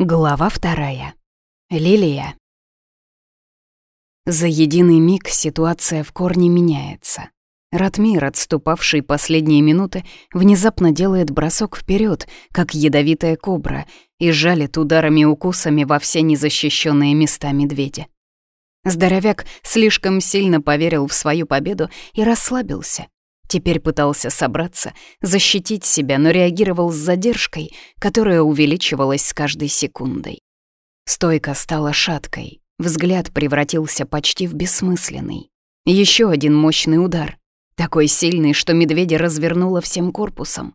Глава вторая. Лилия. За единый миг ситуация в корне меняется. Ратмир, отступавший последние минуты, внезапно делает бросок вперед, как ядовитая кобра, и жалит ударами-укусами во все незащищенные места медведя. Здоровяк слишком сильно поверил в свою победу и расслабился. Теперь пытался собраться, защитить себя, но реагировал с задержкой, которая увеличивалась с каждой секундой. Стойка стала шаткой, взгляд превратился почти в бессмысленный. Еще один мощный удар, такой сильный, что медведя развернула всем корпусом.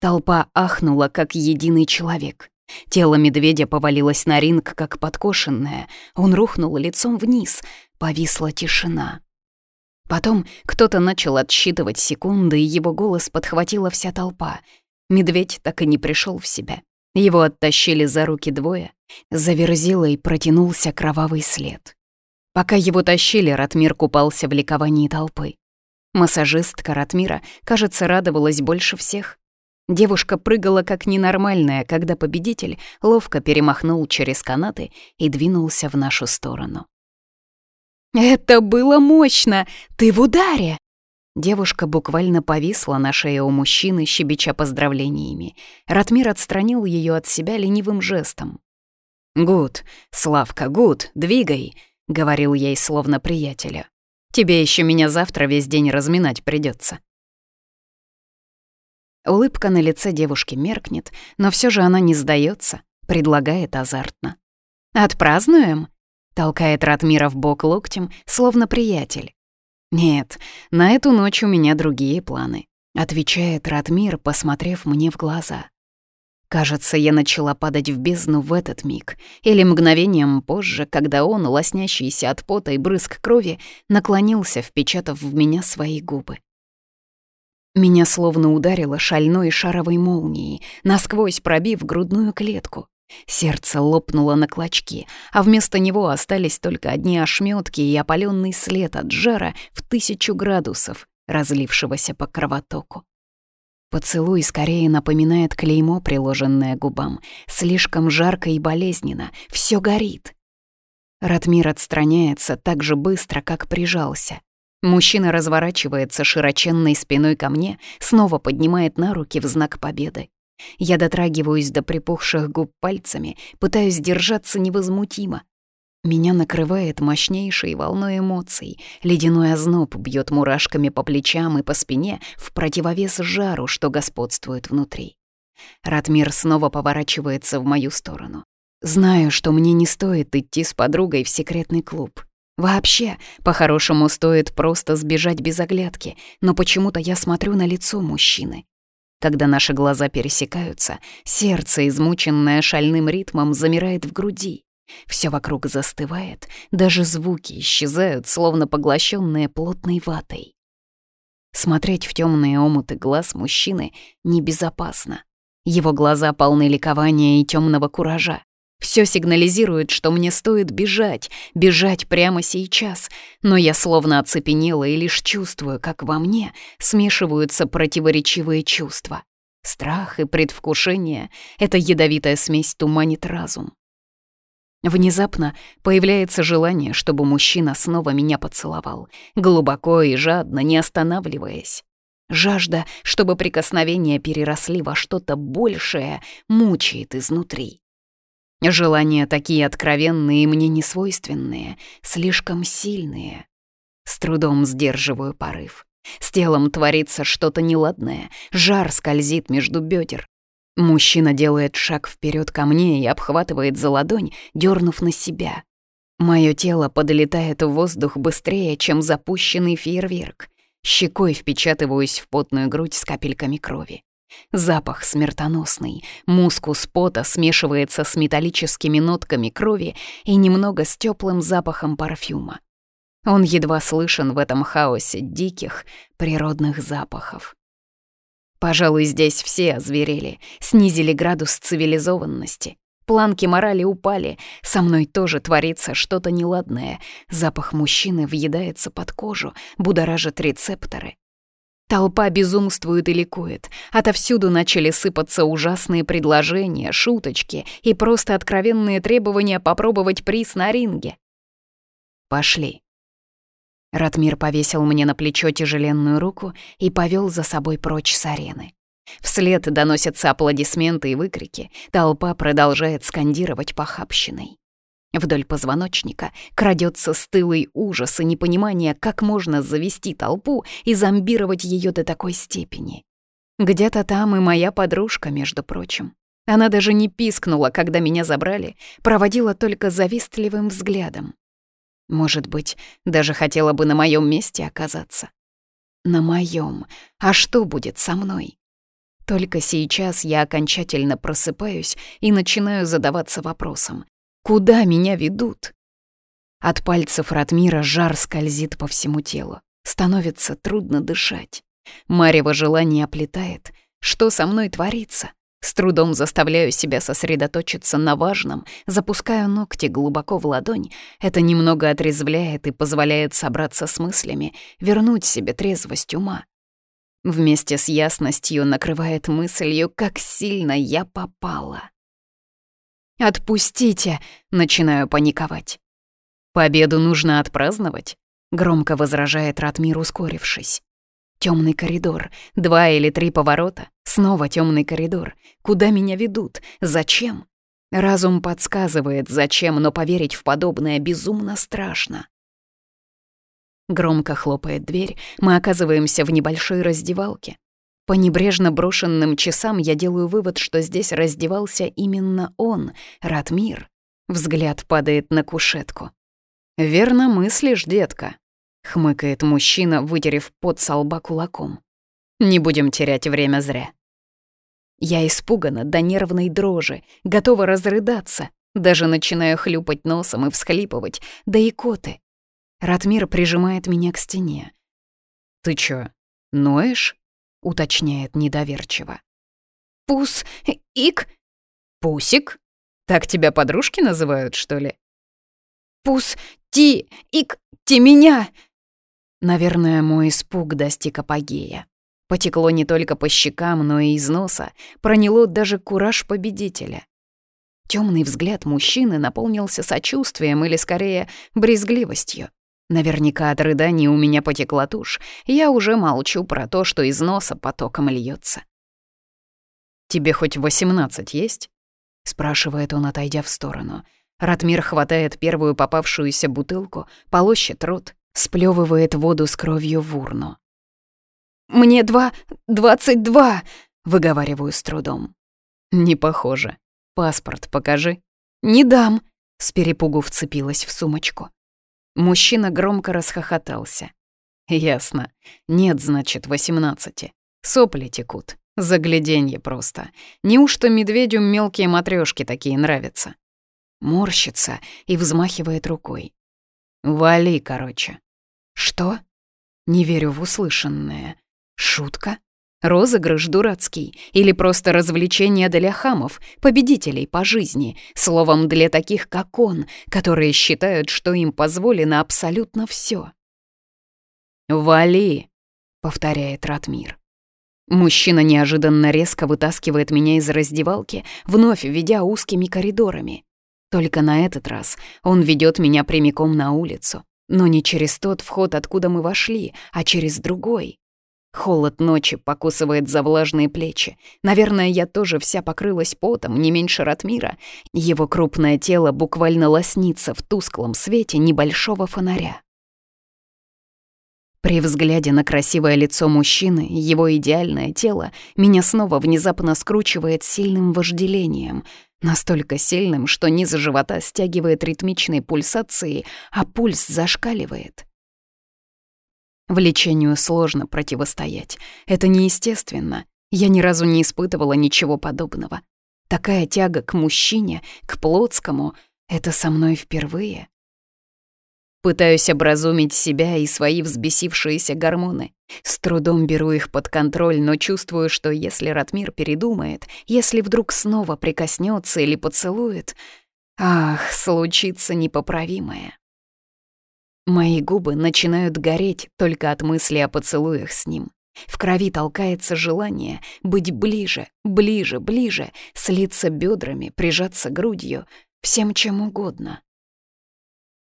Толпа ахнула, как единый человек. Тело медведя повалилось на ринг, как подкошенное. Он рухнул лицом вниз. Повисла тишина. Потом кто-то начал отсчитывать секунды, и его голос подхватила вся толпа. Медведь так и не пришел в себя. Его оттащили за руки двое, заверзило и протянулся кровавый след. Пока его тащили, Ратмир купался в ликовании толпы. Массажистка Ратмира, кажется, радовалась больше всех. Девушка прыгала как ненормальная, когда победитель ловко перемахнул через канаты и двинулся в нашу сторону. «Это было мощно! Ты в ударе!» Девушка буквально повисла на шее у мужчины, щебеча поздравлениями. Ратмир отстранил ее от себя ленивым жестом. «Гуд, Славка, гуд, двигай!» — говорил ей словно приятеля. «Тебе еще меня завтра весь день разминать придется. Улыбка на лице девушки меркнет, но все же она не сдается, предлагает азартно. «Отпразднуем?» толкает Радмира в бок локтем, словно приятель. «Нет, на эту ночь у меня другие планы», — отвечает Радмир, посмотрев мне в глаза. Кажется, я начала падать в бездну в этот миг, или мгновением позже, когда он, лоснящийся от пота и брызг крови, наклонился, впечатав в меня свои губы. Меня словно ударило шальной шаровой молнией, насквозь пробив грудную клетку. Сердце лопнуло на клочки, а вместо него остались только одни ошметки и опаленный след от жара в тысячу градусов, разлившегося по кровотоку. Поцелуй скорее напоминает клеймо, приложенное губам. Слишком жарко и болезненно, все горит. Ратмир отстраняется так же быстро, как прижался. Мужчина разворачивается широченной спиной ко мне, снова поднимает на руки в знак победы. Я дотрагиваюсь до припухших губ пальцами, пытаюсь держаться невозмутимо. Меня накрывает мощнейшей волной эмоций. Ледяной озноб бьет мурашками по плечам и по спине в противовес жару, что господствует внутри. Ратмир снова поворачивается в мою сторону. Знаю, что мне не стоит идти с подругой в секретный клуб. Вообще, по-хорошему стоит просто сбежать без оглядки, но почему-то я смотрю на лицо мужчины. Когда наши глаза пересекаются, сердце, измученное шальным ритмом, замирает в груди. Все вокруг застывает, даже звуки исчезают, словно поглощенные плотной ватой. Смотреть в темные омуты глаз мужчины небезопасно. Его глаза полны ликования и темного куража. Все сигнализирует, что мне стоит бежать, бежать прямо сейчас, но я словно оцепенела и лишь чувствую, как во мне смешиваются противоречивые чувства. Страх и предвкушение — эта ядовитая смесь туманит разум. Внезапно появляется желание, чтобы мужчина снова меня поцеловал, глубоко и жадно, не останавливаясь. Жажда, чтобы прикосновения переросли во что-то большее, мучает изнутри. Желания такие откровенные мне не свойственные, слишком сильные. С трудом сдерживаю порыв. С телом творится что-то неладное, жар скользит между бедер. Мужчина делает шаг вперед ко мне и обхватывает за ладонь, дернув на себя. Мое тело подлетает в воздух быстрее, чем запущенный фейерверк. Щекой впечатываюсь в потную грудь с капельками крови. Запах смертоносный. Мускус пота смешивается с металлическими нотками крови и немного с теплым запахом парфюма. Он едва слышен в этом хаосе диких, природных запахов. Пожалуй, здесь все озверели, снизили градус цивилизованности. Планки морали упали, со мной тоже творится что-то неладное. Запах мужчины въедается под кожу, будоражит рецепторы. Толпа безумствует и ликует. Отовсюду начали сыпаться ужасные предложения, шуточки и просто откровенные требования попробовать приз на ринге. «Пошли». Ратмир повесил мне на плечо тяжеленную руку и повел за собой прочь с арены. Вслед доносятся аплодисменты и выкрики. Толпа продолжает скандировать похабщиной. Вдоль позвоночника крадется стылый ужас и непонимание, как можно завести толпу и зомбировать ее до такой степени. Где-то там и моя подружка, между прочим. Она даже не пискнула, когда меня забрали, проводила только завистливым взглядом. Может быть, даже хотела бы на моем месте оказаться. На моем. А что будет со мной? Только сейчас я окончательно просыпаюсь и начинаю задаваться вопросом, Куда меня ведут? От пальцев Ратмира жар скользит по всему телу. Становится трудно дышать. Марево желание оплетает. Что со мной творится? С трудом заставляю себя сосредоточиться на важном, запускаю ногти глубоко в ладонь. Это немного отрезвляет и позволяет собраться с мыслями, вернуть себе трезвость ума. Вместе с ясностью накрывает мыслью, как сильно я попала. «Отпустите!» — начинаю паниковать. «Победу нужно отпраздновать», — громко возражает Ратмир, ускорившись. Темный коридор, два или три поворота, снова темный коридор. Куда меня ведут? Зачем? Разум подсказывает, зачем, но поверить в подобное безумно страшно. Громко хлопает дверь, мы оказываемся в небольшой раздевалке. По небрежно брошенным часам я делаю вывод, что здесь раздевался именно он, Ратмир. Взгляд падает на кушетку. «Верно мыслишь, детка», — хмыкает мужчина, вытерев пот со лба кулаком. «Не будем терять время зря». Я испугана до нервной дрожи, готова разрыдаться, даже начинаю хлюпать носом и всхлипывать, да и коты. Ратмир прижимает меня к стене. «Ты чё, ноешь?» уточняет недоверчиво. «Пус... ик...» «Пусик? Так тебя подружки называют, что ли?» «Пус... ти... ик... ти меня!» Наверное, мой испуг достиг апогея. Потекло не только по щекам, но и из носа, проняло даже кураж победителя. Темный взгляд мужчины наполнился сочувствием или, скорее, брезгливостью. Наверняка от рыданий у меня потекла тушь. Я уже молчу про то, что из носа потоком льется. «Тебе хоть восемнадцать есть?» — спрашивает он, отойдя в сторону. Ратмир хватает первую попавшуюся бутылку, полощет рот, сплевывает воду с кровью в урну. «Мне два... двадцать два!» — выговариваю с трудом. «Не похоже. Паспорт покажи». «Не дам!» — с перепугу вцепилась в сумочку. Мужчина громко расхохотался. «Ясно. Нет, значит, восемнадцати. Сопли текут. Загляденье просто. Неужто медведю мелкие матрешки такие нравятся?» Морщится и взмахивает рукой. «Вали, короче». «Что?» Не верю в услышанное. «Шутка?» Розыгрыш дурацкий или просто развлечение для хамов, победителей по жизни, словом, для таких, как он, которые считают, что им позволено абсолютно все. «Вали!» — повторяет Ратмир. Мужчина неожиданно резко вытаскивает меня из раздевалки, вновь ведя узкими коридорами. Только на этот раз он ведет меня прямиком на улицу, но не через тот вход, откуда мы вошли, а через другой. Холод ночи покусывает за влажные плечи. Наверное, я тоже вся покрылась потом, не меньше Ратмира. Его крупное тело буквально лоснится в тусклом свете небольшого фонаря. При взгляде на красивое лицо мужчины, его идеальное тело, меня снова внезапно скручивает сильным вожделением. Настолько сильным, что низ живота стягивает ритмичные пульсации, а пульс зашкаливает. Влечению сложно противостоять. Это неестественно. Я ни разу не испытывала ничего подобного. Такая тяга к мужчине, к плотскому — это со мной впервые. Пытаюсь образумить себя и свои взбесившиеся гормоны. С трудом беру их под контроль, но чувствую, что если Ратмир передумает, если вдруг снова прикоснется или поцелует, ах, случится непоправимое. Мои губы начинают гореть только от мысли о поцелуях с ним. В крови толкается желание быть ближе, ближе, ближе, слиться бедрами, прижаться грудью, всем чем угодно.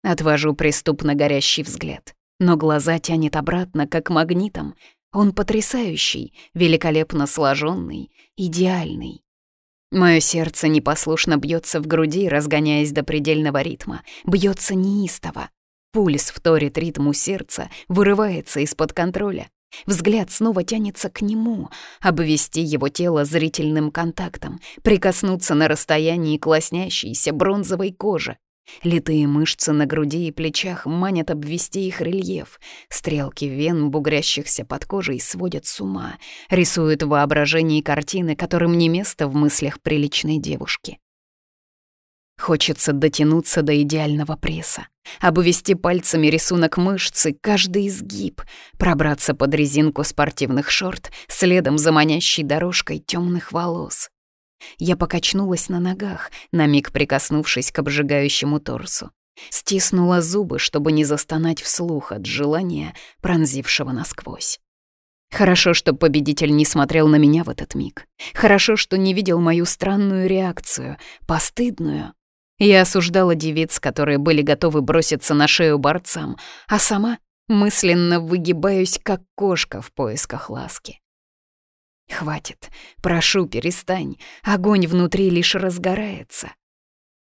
Отвожу преступно горящий взгляд, но глаза тянет обратно, как магнитом. Он потрясающий, великолепно сложенный, идеальный. Мое сердце непослушно бьется в груди, разгоняясь до предельного ритма, бьется неистово, Пульс вторит ритму сердца, вырывается из-под контроля. Взгляд снова тянется к нему, обвести его тело зрительным контактом, прикоснуться на расстоянии к лоснящейся бронзовой коже. Литые мышцы на груди и плечах манят обвести их рельеф. Стрелки вен, бугрящихся под кожей, сводят с ума, рисуют воображение картины, которым не место в мыслях приличной девушки. Хочется дотянуться до идеального пресса, обвести пальцами рисунок мышцы, каждый изгиб, пробраться под резинку спортивных шорт, следом за манящей дорожкой темных волос. Я покачнулась на ногах, на миг прикоснувшись к обжигающему торсу. Стиснула зубы, чтобы не застонать вслух от желания, пронзившего насквозь. Хорошо, что победитель не смотрел на меня в этот миг. Хорошо, что не видел мою странную реакцию, постыдную, я осуждала девиц, которые были готовы броситься на шею борцам, а сама мысленно выгибаюсь, как кошка в поисках ласки. «Хватит, прошу, перестань, огонь внутри лишь разгорается».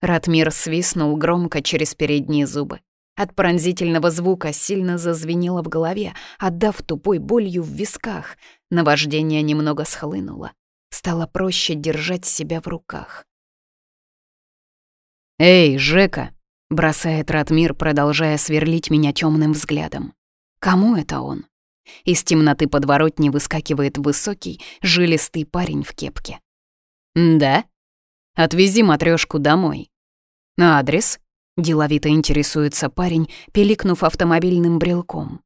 Ратмир свистнул громко через передние зубы. От пронзительного звука сильно зазвенело в голове, отдав тупой болью в висках. Наваждение немного схлынуло. Стало проще держать себя в руках. «Эй, Жека!» — бросает Ратмир, продолжая сверлить меня темным взглядом. «Кому это он?» Из темноты подворотни выскакивает высокий, жилистый парень в кепке. «Да? Отвези матрешку домой». «Адрес?» — деловито интересуется парень, пиликнув автомобильным брелком.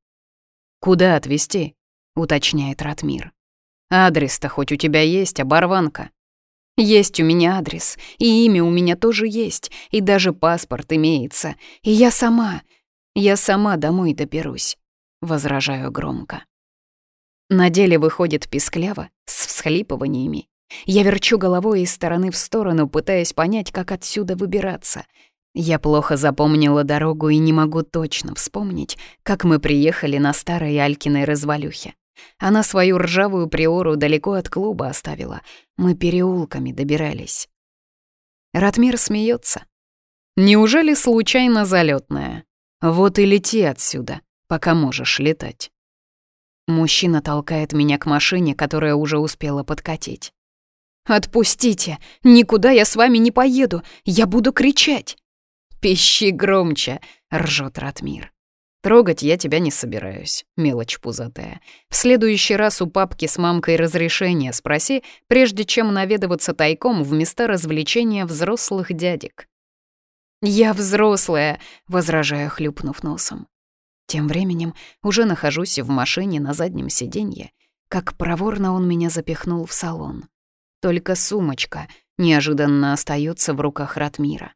«Куда отвезти?» — уточняет Ратмир. «Адрес-то хоть у тебя есть, оборванка». Есть у меня адрес, и имя у меня тоже есть, и даже паспорт имеется. И я сама, я сама домой доберусь», — возражаю громко. На деле выходит пискляво, с всхлипываниями. Я верчу головой из стороны в сторону, пытаясь понять, как отсюда выбираться. Я плохо запомнила дорогу и не могу точно вспомнить, как мы приехали на старой Алькиной развалюхе. Она свою ржавую приору далеко от клуба оставила. Мы переулками добирались. Ратмир смеется. Неужели случайно залетная? Вот и лети отсюда, пока можешь летать. Мужчина толкает меня к машине, которая уже успела подкатить. «Отпустите! Никуда я с вами не поеду! Я буду кричать!» «Пищи громче!» — ржет Ратмир. Трогать я тебя не собираюсь, мелочь пузатая. В следующий раз у папки с мамкой разрешение спроси, прежде чем наведываться тайком в места развлечения взрослых дядек. «Я взрослая», — возражая, хлюпнув носом. Тем временем уже нахожусь в машине на заднем сиденье, как проворно он меня запихнул в салон. Только сумочка неожиданно остается в руках Ратмира.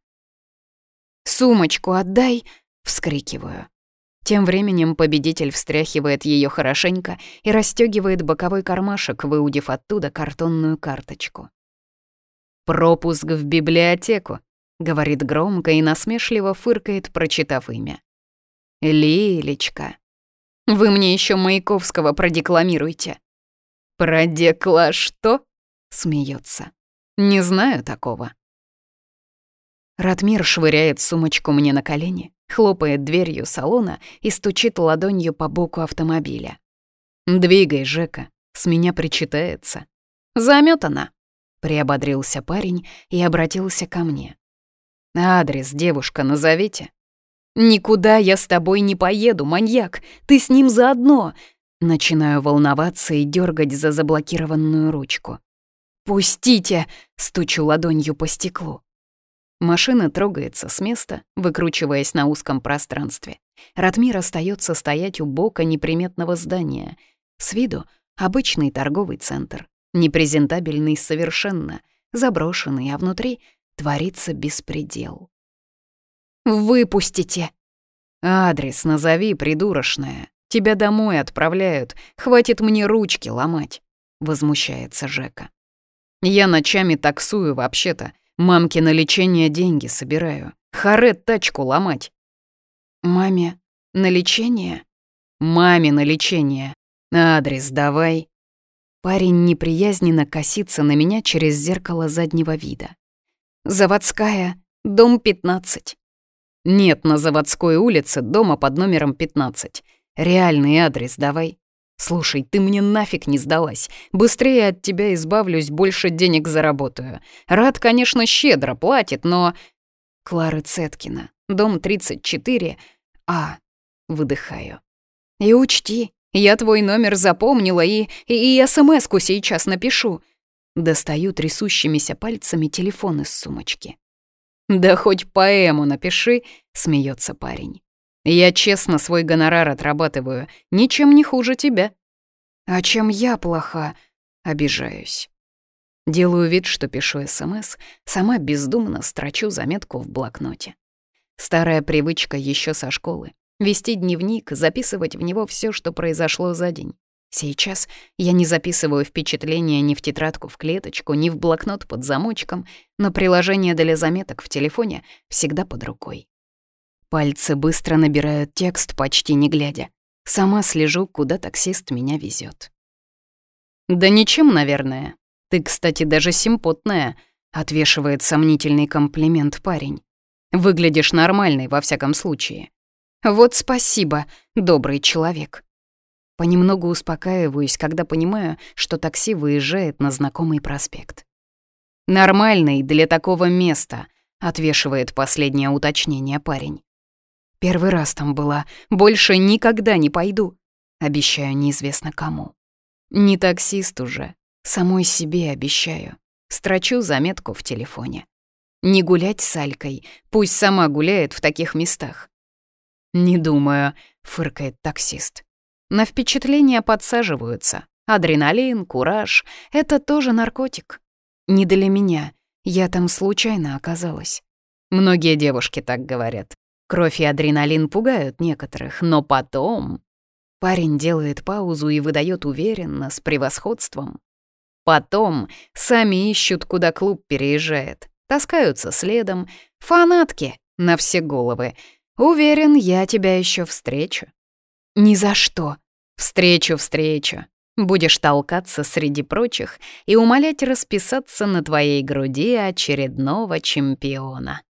«Сумочку отдай!» — вскрикиваю. Тем временем победитель встряхивает ее хорошенько и расстегивает боковой кармашек, выудив оттуда картонную карточку. «Пропуск в библиотеку», — говорит громко и насмешливо фыркает, прочитав имя. «Лилечка, вы мне еще Маяковского продекламируйте». «Продекла что?» — смеется. «Не знаю такого». Радмир швыряет сумочку мне на колени, хлопает дверью салона и стучит ладонью по боку автомобиля. «Двигай, Жека, с меня причитается». «Замёт она», — приободрился парень и обратился ко мне. «Адрес, девушка, назовите». «Никуда я с тобой не поеду, маньяк! Ты с ним заодно!» Начинаю волноваться и дергать за заблокированную ручку. «Пустите!» — стучу ладонью по стеклу. Машина трогается с места, выкручиваясь на узком пространстве. Ратмир остается стоять у бока неприметного здания. С виду обычный торговый центр, непрезентабельный совершенно, заброшенный, а внутри творится беспредел. «Выпустите!» «Адрес назови, придурочная. Тебя домой отправляют. Хватит мне ручки ломать», — возмущается Жека. «Я ночами таксую вообще-то. Мамке на лечение деньги собираю. Харет тачку ломать. Маме на лечение? Маме на лечение. Адрес давай. Парень неприязненно косится на меня через зеркало заднего вида. Заводская, дом 15. Нет на Заводской улице дома под номером 15. Реальный адрес давай. «Слушай, ты мне нафиг не сдалась. Быстрее от тебя избавлюсь, больше денег заработаю. Рад, конечно, щедро платит, но...» Клара Цеткина, дом 34, А. Выдыхаю. «И учти, я твой номер запомнила и... и, и смс-ку сейчас напишу». Достаю трясущимися пальцами телефон из сумочки. «Да хоть поэму напиши», — смеется парень. Я честно свой гонорар отрабатываю, ничем не хуже тебя. А чем я плоха? Обижаюсь. Делаю вид, что пишу СМС, сама бездумно строчу заметку в блокноте. Старая привычка еще со школы — вести дневник, записывать в него все, что произошло за день. Сейчас я не записываю впечатления ни в тетрадку в клеточку, ни в блокнот под замочком, но приложение для заметок в телефоне всегда под рукой. Пальцы быстро набирают текст, почти не глядя. Сама слежу, куда таксист меня везет. «Да ничем, наверное. Ты, кстати, даже симпотная», — отвешивает сомнительный комплимент парень. «Выглядишь нормальной, во всяком случае». «Вот спасибо, добрый человек». Понемногу успокаиваюсь, когда понимаю, что такси выезжает на знакомый проспект. «Нормальный для такого места», — отвешивает последнее уточнение парень. Первый раз там была. Больше никогда не пойду. Обещаю неизвестно кому. Не таксист уже. Самой себе обещаю. Строчу заметку в телефоне. Не гулять с Алькой. Пусть сама гуляет в таких местах. «Не думаю», — фыркает таксист. На впечатления подсаживаются. Адреналин, кураж — это тоже наркотик. Не для меня. Я там случайно оказалась. Многие девушки так говорят. Кровь и адреналин пугают некоторых, но потом... Парень делает паузу и выдает уверенно, с превосходством. Потом сами ищут, куда клуб переезжает. Таскаются следом. Фанатки на все головы. Уверен, я тебя еще встречу. Ни за что. Встречу, встречу. Будешь толкаться среди прочих и умолять расписаться на твоей груди очередного чемпиона.